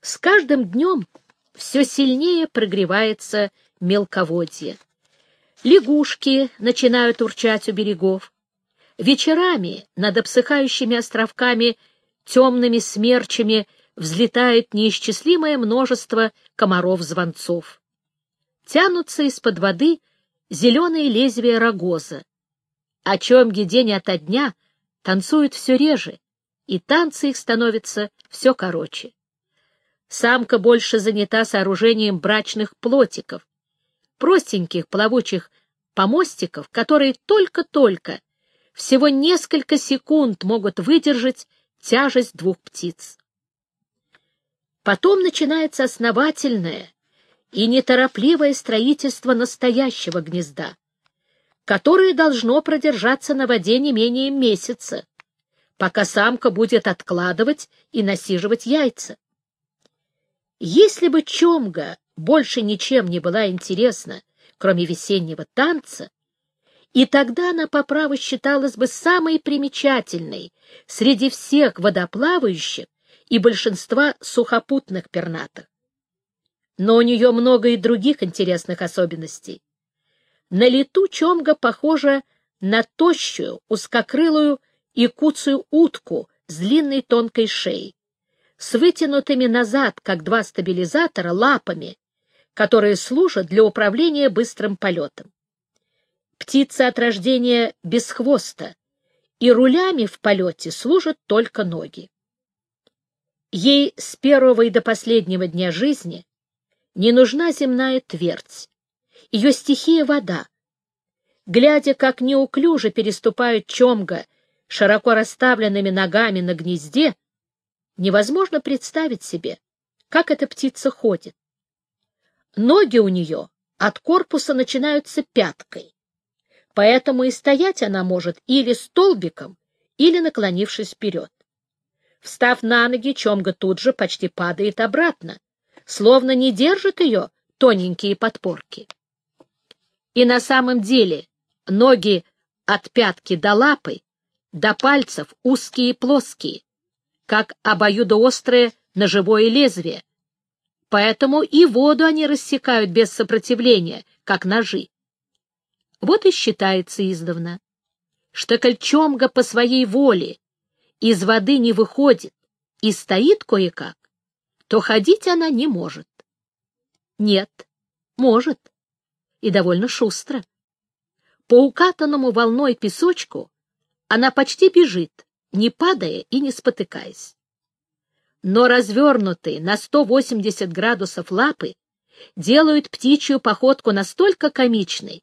С каждым днем все сильнее прогревается мелководье. Лягушки начинают урчать у берегов. Вечерами над обсыхающими островками темными смерчами взлетает неисчислимое множество комаров-звонцов. Тянутся из-под воды зеленые лезвия рогоза. О чемге день ото дня танцуют все реже, и танцы их становятся все короче. Самка больше занята сооружением брачных плотиков, простеньких плавучих помостиков, которые только-только, всего несколько секунд могут выдержать тяжесть двух птиц. Потом начинается основательное и неторопливое строительство настоящего гнезда, которое должно продержаться на воде не менее месяца, пока самка будет откладывать и насиживать яйца. Если бы Чомга больше ничем не была интересна, кроме весеннего танца, и тогда она по праву считалась бы самой примечательной среди всех водоплавающих и большинства сухопутных пернатых. Но у нее много и других интересных особенностей. На лету Чомга похожа на тощую, узкокрылую и куцую утку с длинной тонкой шеей с вытянутыми назад, как два стабилизатора, лапами, которые служат для управления быстрым полетом. Птица от рождения без хвоста, и рулями в полете служат только ноги. Ей с первого и до последнего дня жизни не нужна земная твердь, ее стихия — вода. Глядя, как неуклюже переступают чомга широко расставленными ногами на гнезде, Невозможно представить себе, как эта птица ходит. Ноги у нее от корпуса начинаются пяткой, поэтому и стоять она может или столбиком, или наклонившись вперед. Встав на ноги, Чомга тут же почти падает обратно, словно не держит ее тоненькие подпорки. И на самом деле ноги от пятки до лапы, до пальцев узкие и плоские, как обоюдоострое ножевое лезвие. Поэтому и воду они рассекают без сопротивления, как ножи. Вот и считается издавна, что кольчомга по своей воле из воды не выходит и стоит кое-как, то ходить она не может. Нет, может, и довольно шустро. По укатанному волной песочку она почти бежит, не падая и не спотыкаясь. Но развернутые на 180 градусов лапы делают птичью походку настолько комичной,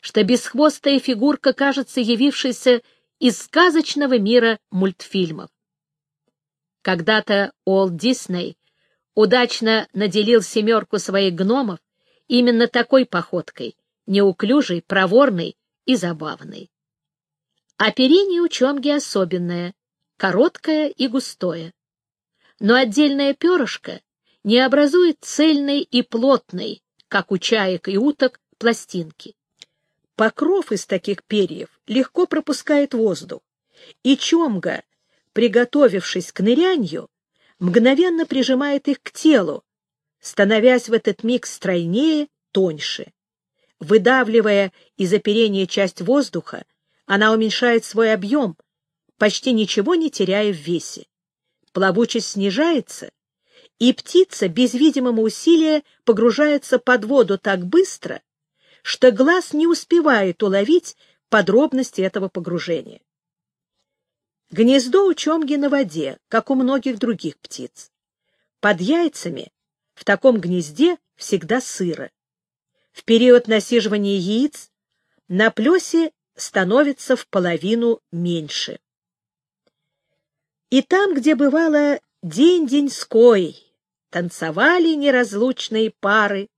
что бесхвостая фигурка кажется явившейся из сказочного мира мультфильмов. Когда-то Уолт Дисней удачно наделил семерку своих гномов именно такой походкой, неуклюжей, проворной и забавной. Оперение у чомги особенное, короткое и густое. Но отдельное перышко не образует цельной и плотной, как у чаек и уток, пластинки. Покров из таких перьев легко пропускает воздух, и чомга, приготовившись к нырянью, мгновенно прижимает их к телу, становясь в этот миг стройнее, тоньше. Выдавливая из оперения часть воздуха, она уменьшает свой объем, почти ничего не теряя в весе. Плавучесть снижается, и птица без видимого усилия погружается под воду так быстро, что глаз не успевает уловить подробности этого погружения. Гнездо у чомги на воде, как у многих других птиц. Под яйцами в таком гнезде всегда сыро. В период насиживания яиц на плесе становится в половину меньше. И там, где бывало день-деньской, танцевали неразлучные пары,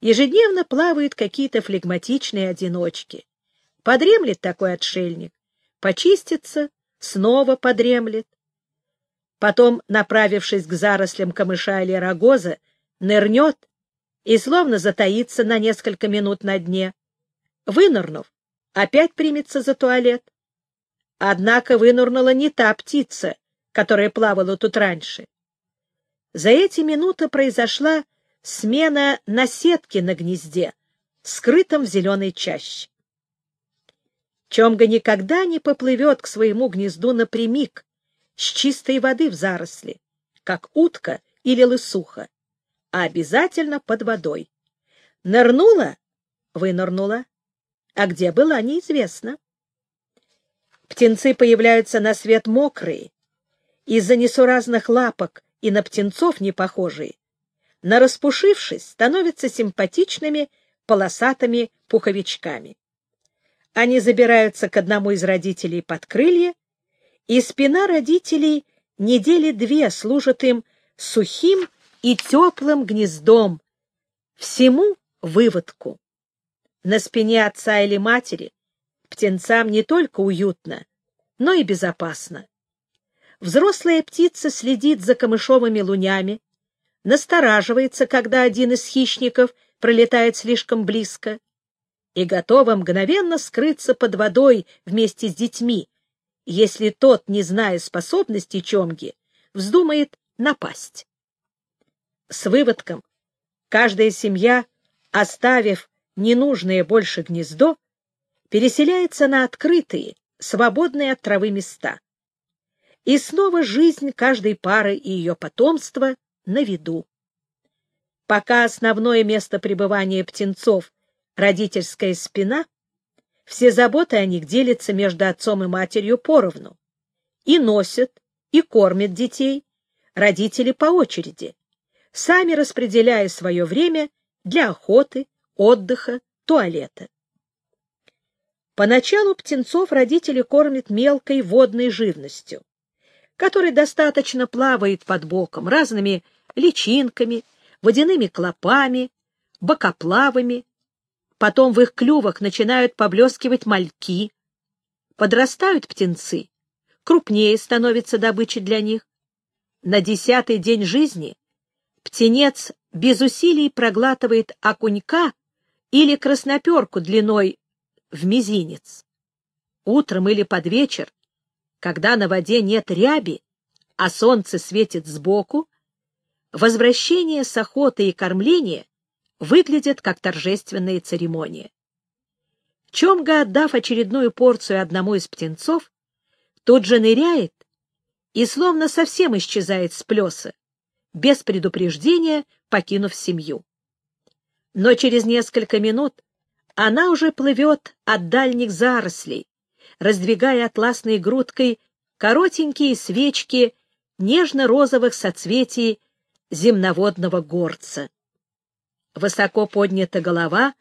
ежедневно плавают какие-то флегматичные одиночки. Подремлет такой отшельник, почистится, снова подремлет. Потом, направившись к зарослям камыша или рогоза, нырнет и словно затаится на несколько минут на дне. Вынырнув, опять примется за туалет. Однако вынурнула не та птица, которая плавала тут раньше. За эти минуты произошла смена наседки на гнезде, скрытом в зеленой чаще. Чомга никогда не поплывет к своему гнезду напрямик, с чистой воды в заросли, как утка или лысуха, а обязательно под водой. Нырнула — вынырнула, а где была — неизвестно. Птенцы появляются на свет мокрые, из-за несуразных лапок и на птенцов не похожие. На распушившись, становятся симпатичными полосатыми пуховичками. Они забираются к одному из родителей под крылья, и спина родителей недели две служит им сухим и теплым гнездом, всему выводку. На спине отца или матери птенцам не только уютно, но и безопасно. Взрослая птица следит за камышовыми лунями, настораживается, когда один из хищников пролетает слишком близко, и готова мгновенно скрыться под водой вместе с детьми, если тот, не зная способностей Чомги, вздумает напасть. С выводком каждая семья, оставив ненужное больше гнездо, переселяется на открытые, свободные от травы места. И снова жизнь каждой пары и ее потомства на виду. Пока основное место пребывания птенцов — родительская спина, все заботы о них делятся между отцом и матерью поровну. И носят, и кормят детей родители по очереди, сами распределяя свое время для охоты, отдыха, туалета. Поначалу птенцов родители кормят мелкой водной живностью, которая достаточно плавает под боком разными личинками, водяными клопами, бокоплавами. Потом в их клювах начинают поблескивать мальки. Подрастают птенцы, крупнее становится добыча для них. На десятый день жизни птенец без усилий проглатывает окунька или красноперку длиной в мизинец. Утром или под вечер, когда на воде нет ряби, а солнце светит сбоку, возвращение с охоты и кормление выглядят как торжественные церемонии. Чомга, отдав очередную порцию одному из птенцов, тут же ныряет и словно совсем исчезает с плеса, без предупреждения покинув семью но через несколько минут она уже плывет от дальних зарослей, раздвигая атласной грудкой коротенькие свечки нежно-розовых соцветий земноводного горца. Высоко поднята голова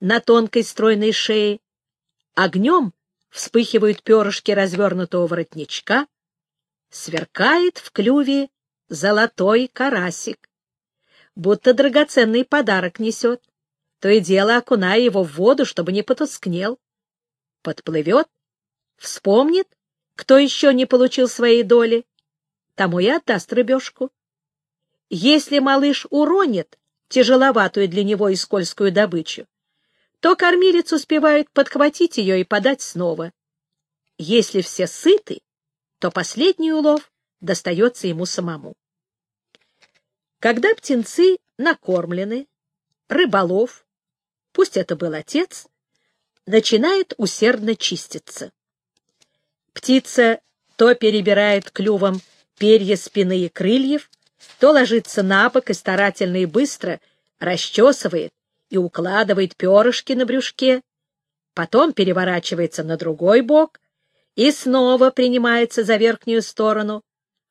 на тонкой стройной шее, огнем вспыхивают перышки развернутого воротничка, сверкает в клюве золотой карасик будто драгоценный подарок несет, то и дело окуная его в воду, чтобы не потускнел. Подплывет, вспомнит, кто еще не получил своей доли, тому и отдаст рыбешку. Если малыш уронит тяжеловатую для него и скользкую добычу, то кормилец успевает подхватить ее и подать снова. Если все сыты, то последний улов достается ему самому. Когда птенцы накормлены, рыболов, пусть это был отец, начинает усердно чиститься. Птица то перебирает клювом перья спины и крыльев, то ложится на бок и старательно и быстро расчесывает и укладывает перышки на брюшке, потом переворачивается на другой бок и снова принимается за верхнюю сторону,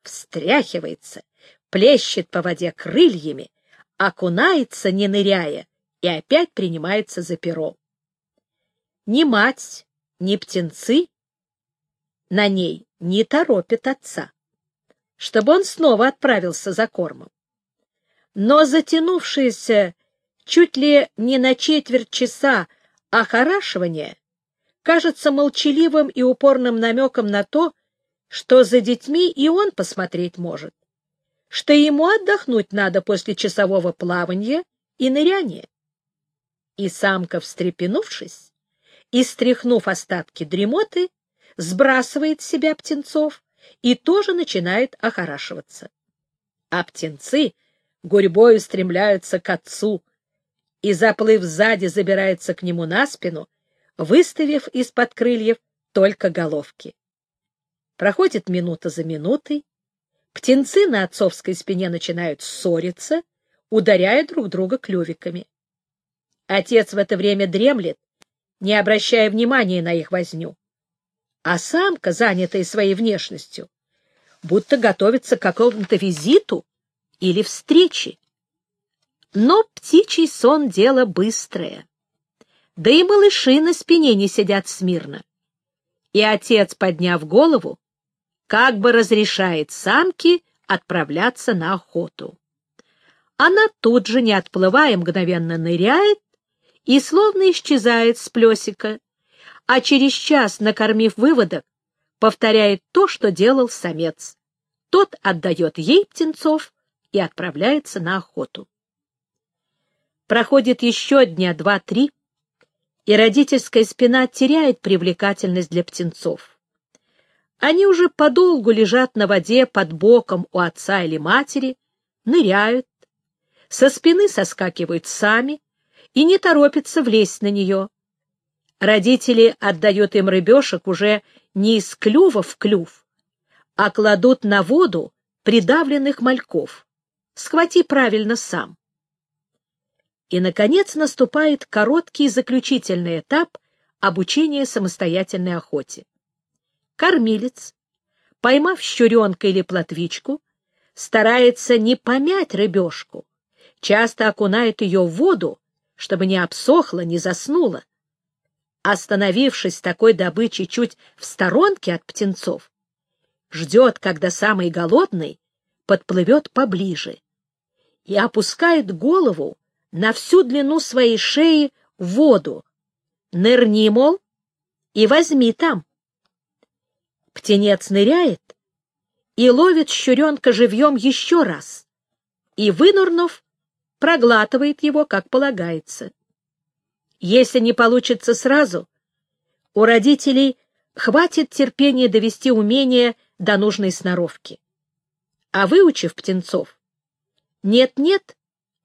встряхивается, плещет по воде крыльями, окунается, не ныряя, и опять принимается за перо. Ни мать, ни птенцы на ней не торопят отца, чтобы он снова отправился за кормом. Но затянувшееся чуть ли не на четверть часа охорашивание кажется молчаливым и упорным намеком на то, что за детьми и он посмотреть может что ему отдохнуть надо после часового плавания и ныряния. И самка, встрепенувшись и стряхнув остатки дремоты, сбрасывает с себя птенцов и тоже начинает охорашиваться. а птенцы гурьбой устремляются к отцу и, заплыв сзади, забираются к нему на спину, выставив из-под крыльев только головки. Проходит минута за минутой, птенцы на отцовской спине начинают ссориться, ударяя друг друга клювиками. Отец в это время дремлет, не обращая внимания на их возню. А самка, занятая своей внешностью, будто готовится к какому-то визиту или встрече. Но птичий сон — дело быстрое. Да и малыши на спине не сидят смирно. И отец, подняв голову, как бы разрешает самке отправляться на охоту. Она тут же, не отплывая, мгновенно ныряет и словно исчезает с плесика, а через час, накормив выводок, повторяет то, что делал самец. Тот отдает ей птенцов и отправляется на охоту. Проходит еще дня два-три, и родительская спина теряет привлекательность для птенцов. Они уже подолгу лежат на воде под боком у отца или матери, ныряют, со спины соскакивают сами и не торопятся влезть на нее. Родители отдают им рыбешек уже не из клюва в клюв, а кладут на воду придавленных мальков. Схвати правильно сам. И, наконец, наступает короткий заключительный этап обучения самостоятельной охоте. Кормилец, поймав щуренка или плотвичку, старается не помять рыбешку, часто окунает ее в воду, чтобы не обсохла, не заснула. Остановившись такой добычей чуть в сторонке от птенцов, ждет, когда самый голодный подплывет поближе и опускает голову на всю длину своей шеи в воду. Нырни, мол, и возьми там. Птенец ныряет и ловит щуренка живьем еще раз, и, вынурнув, проглатывает его, как полагается. Если не получится сразу, у родителей хватит терпения довести умение до нужной сноровки. А выучив птенцов, нет-нет,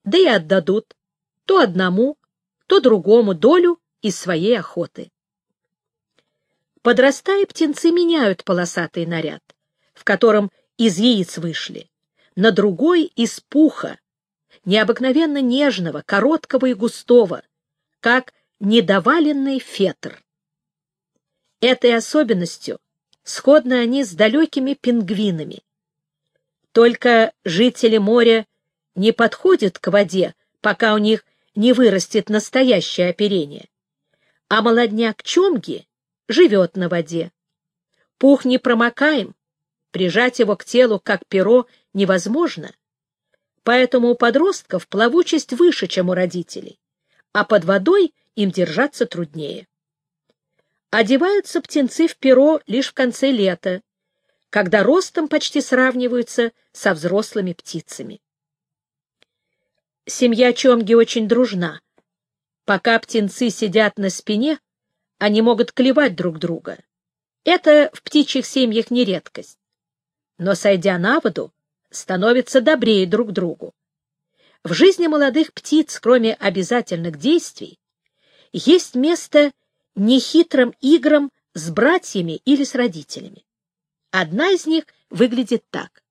да и отдадут то одному, то другому долю из своей охоты. Подрастая, птенцы меняют полосатый наряд, в котором из яиц вышли, на другой из пуха, необыкновенно нежного, короткого и густого, как недоваленный фетр. Этой особенностью сходны они с далекими пингвинами. Только жители моря не подходят к воде, пока у них не вырастет настоящее оперение. А молодняк чомги живет на воде. Пух не промокаем, прижать его к телу, как перо, невозможно. Поэтому у подростков плавучесть выше, чем у родителей, а под водой им держаться труднее. Одеваются птенцы в перо лишь в конце лета, когда ростом почти сравниваются со взрослыми птицами. Семья Чомги очень дружна. Пока птенцы сидят на спине, они могут клевать друг друга. Это в птичьих семьях не редкость. Но, сойдя на воду, становятся добрее друг другу. В жизни молодых птиц, кроме обязательных действий, есть место нехитрым играм с братьями или с родителями. Одна из них выглядит так.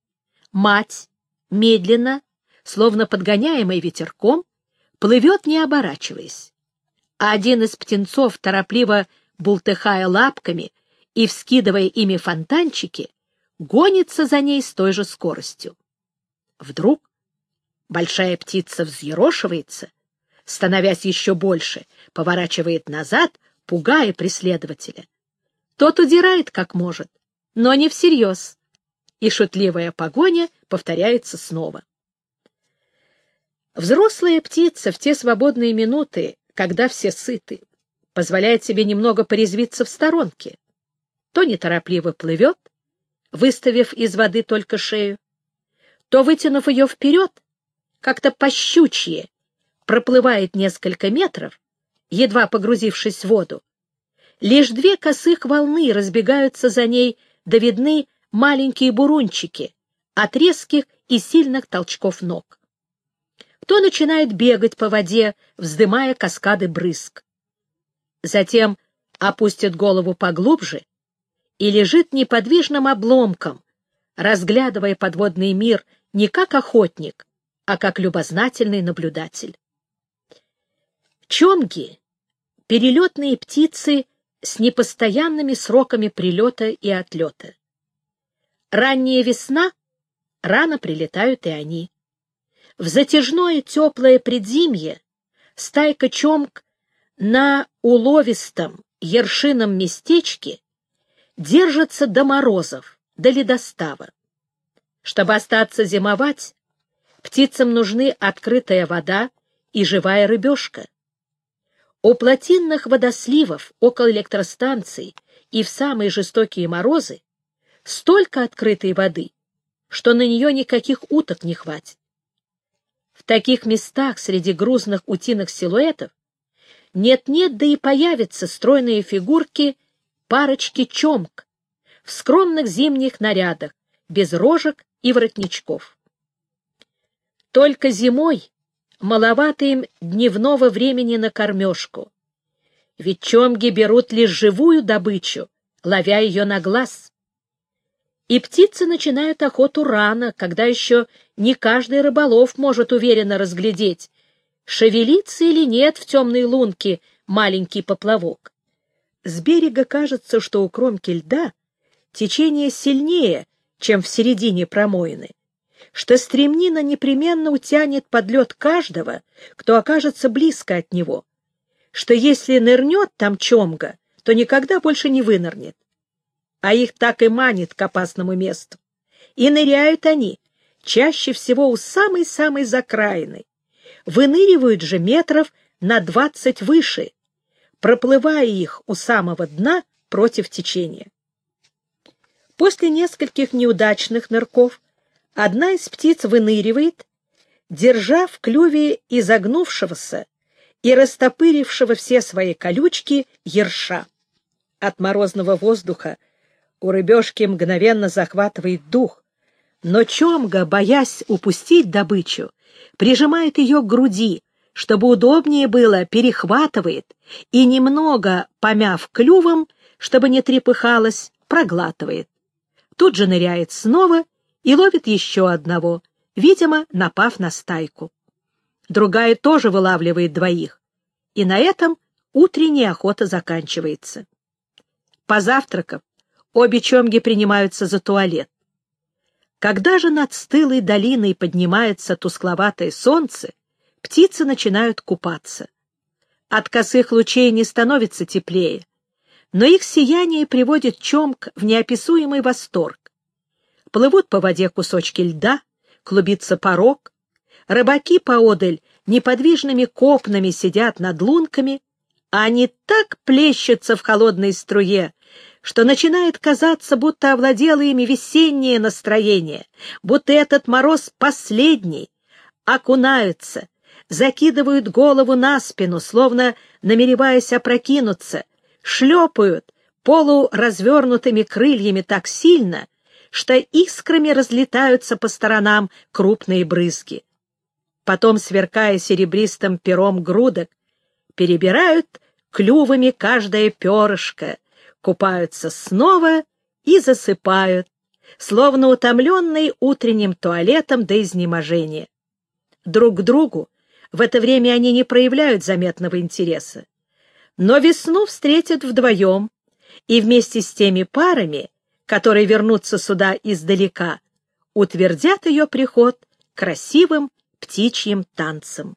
Мать медленно словно подгоняемый ветерком, плывет, не оборачиваясь. А один из птенцов, торопливо бултыхая лапками и вскидывая ими фонтанчики, гонится за ней с той же скоростью. Вдруг большая птица взъерошивается, становясь еще больше, поворачивает назад, пугая преследователя. Тот удирает как может, но не всерьез, и шутливая погоня повторяется снова. Взрослая птица в те свободные минуты, когда все сыты, позволяет себе немного порезвиться в сторонке. То неторопливо плывет, выставив из воды только шею, то, вытянув ее вперед, как-то пощучье, проплывает несколько метров, едва погрузившись в воду. Лишь две косых волны разбегаются за ней, да видны маленькие бурунчики от резких и сильных толчков ног. То начинает бегать по воде, вздымая каскады брызг. Затем опустит голову поглубже и лежит неподвижным обломком, разглядывая подводный мир не как охотник, а как любознательный наблюдатель. Чомги — перелетные птицы с непостоянными сроками прилета и отлета. Ранняя весна — рано прилетают и они. В затяжное теплое предзимье стайка чомг на уловистом ершином местечке держится до морозов, до ледостава. Чтобы остаться зимовать, птицам нужны открытая вода и живая рыбешка. У плотинных водосливов около электростанций и в самые жестокие морозы столько открытой воды, что на нее никаких уток не хватит. В таких местах среди грузных утиных силуэтов нет-нет, да и появятся стройные фигурки парочки чомк в скромных зимних нарядах, без рожек и воротничков. Только зимой маловато им дневного времени на кормежку, ведь чомги берут лишь живую добычу, ловя ее на глаз. И птицы начинают охоту рано, когда еще не каждый рыболов может уверенно разглядеть, шевелится или нет в темной лунке маленький поплавок. С берега кажется, что у кромки льда течение сильнее, чем в середине промоины, что стремнина непременно утянет под лед каждого, кто окажется близко от него, что если нырнет там чомга, то никогда больше не вынырнет. А их так и манит к опасному месту. И ныряют они чаще всего у самой-самой закраины, выныривают же метров на двадцать выше, проплывая их у самого дна против течения. После нескольких неудачных нырков одна из птиц выныривает, держа в клюве изогнувшегося и растопырившего все свои колючки ерша. От морозного воздуха у рыбешки мгновенно захватывает дух, но Чомга, боясь упустить добычу, прижимает ее к груди, чтобы удобнее было, перехватывает и, немного помяв клювом, чтобы не трепыхалась, проглатывает. Тут же ныряет снова и ловит еще одного, видимо, напав на стайку. Другая тоже вылавливает двоих, и на этом утренняя охота заканчивается. Позавтракав, обе чомги принимаются за туалет. Когда же над стылой долиной поднимается тускловатое солнце, птицы начинают купаться. От косых лучей не становится теплее, но их сияние приводит чомк в неописуемый восторг. Плывут по воде кусочки льда, клубится порог, рыбаки поодаль неподвижными копнами сидят над лунками, а они так плещутся в холодной струе, что начинает казаться, будто овладело ими весеннее настроение, будто этот мороз последний, окунаются, закидывают голову на спину, словно намереваясь опрокинуться, шлепают полуразвернутыми крыльями так сильно, что искрами разлетаются по сторонам крупные брызги. Потом, сверкая серебристым пером грудок, перебирают клювами каждое перышко, купаются снова и засыпают, словно утомленные утренним туалетом до изнеможения. Друг к другу в это время они не проявляют заметного интереса. Но весну встретят вдвоем, и вместе с теми парами, которые вернутся сюда издалека, утвердят ее приход красивым птичьим танцем.